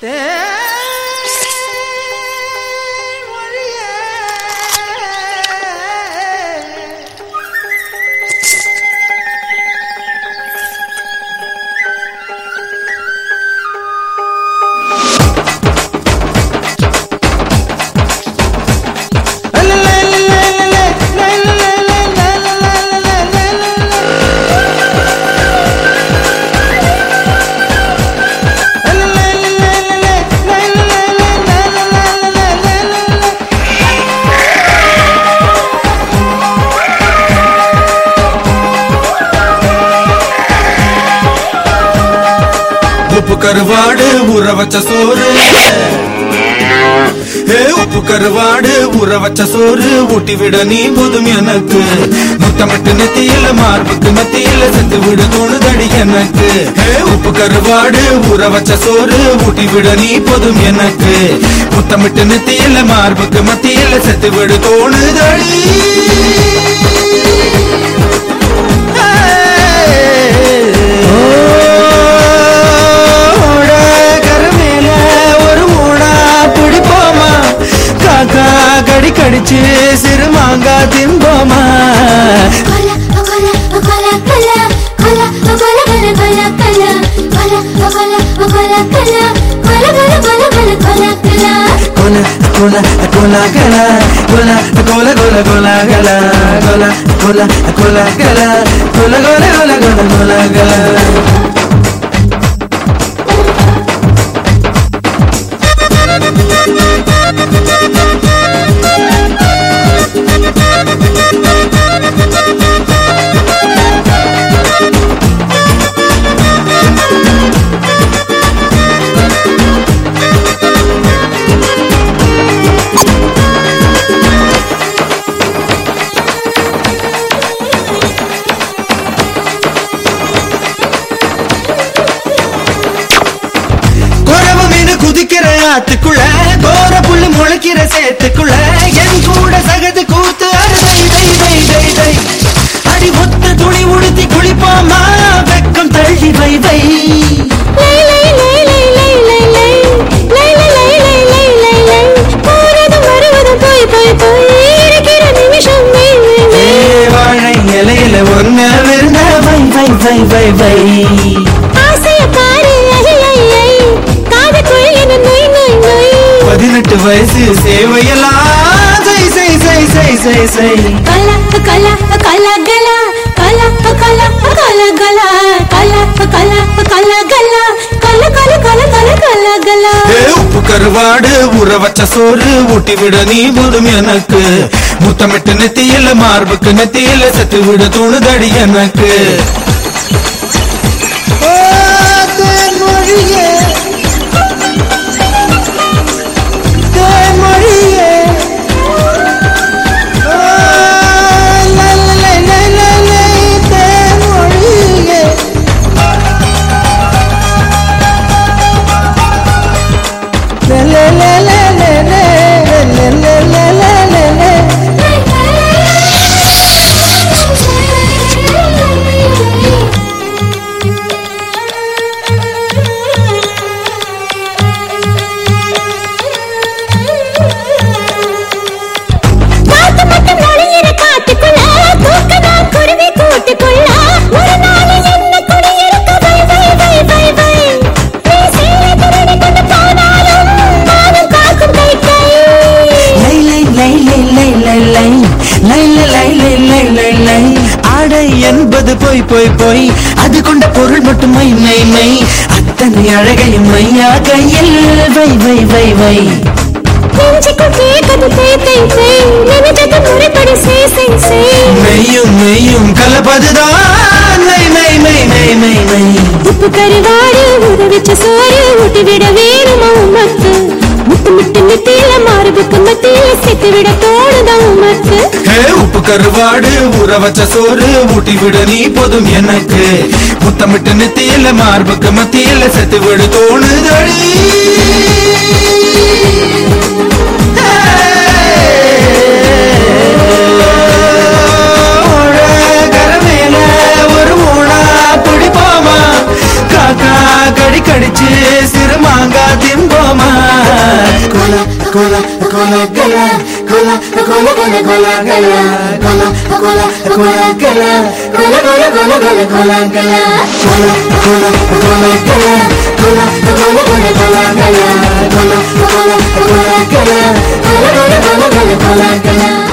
there கருவாடு ஊற வச்ச சோறு. ஏ உப்பு கருவாடு ஊற வச்ச சோறு. ஊட்டி விட நீ போதும் எனக்கு. முத்தமிட்டு நெத்தியில மார்புக்கு மத்தியில செத்து விட தோணுதடி எனக்கு. ஏ உப்பு கருவாடு ஊற வச்ச சோறு. ஊட்டி விட நீ போதும் எனக்கு. முத்தமிட்டு நெத்தியில மார்புக்கு மத்தியில செத்து விட தோணுதடி. కడిచి సిరిమాగా తిందోమా కొల కొల గల కొల కొల కొల కొల గల కొల కొల కొల గల కొల కొల కొల కొల కొల గల காத்துக்குள்ள கோர புல்லு முளைக்கிற சேத்துக்குள்ள என் கூட சகது கூத்து அறுதை தை தை தை தை அடி ஒத்த துளி உடுத்தி குளிப்போமா வெக்கம் தள்ளி வை வை இலையில ஒன்னு விருந்த வை வை வை வை வை. பதினெட்டு வயசு சேவையெல்லாம் சை சை சை சை சை சை கல, கல, கல, கல. கல, கல, கல, கல. கல, கல, கல, கல. கல, கல, கல, கல, கல, கல. ஏ உப்பு கருவாடு ஊற வச்ச சோறு ஊட்டி விட நீ போதும் எனக்கு முத்தமிட்டு நெத்தியில மார்புக்கு நெத்தியில செத்து விட தோணுதடி எனக்கு ஓ பொய் பொய் அது கொண்ட பொருள் மட்டும்? மை மை மை அத்தனை அழகையும் மையா கையில். வை வை வை வை. மெய்யும் மெய்யும் கலப்பதுதான். மை மை மை மை மை மை உப்பு கருவாடு ஊற வச்ச சோறு ஊட்டி விட வேணுமா. முட்டு முட்டு நெத்தியில மார்புக்கு மத்தியில சேர்த்து விட தோணுதா உமக்கு. உப்பு கருவாடு ஊற வச்ச சோறு ஊட்டி விட நீ போதும் எனக்கு. முத்தமிட்டு நெத்தியில மார்புக்கு மத்தியில செத்து விட தோணுதடி. கொல கொல கொல கல கொல கொல கொல கொல கல கொல கொல கொல கல கொல கொல கொல கொல கொல கல கொல கொல கொல கல கொல கொல கொல கொல கல கொல கொல கொல கல கொல கொல கொல கொல கொல கல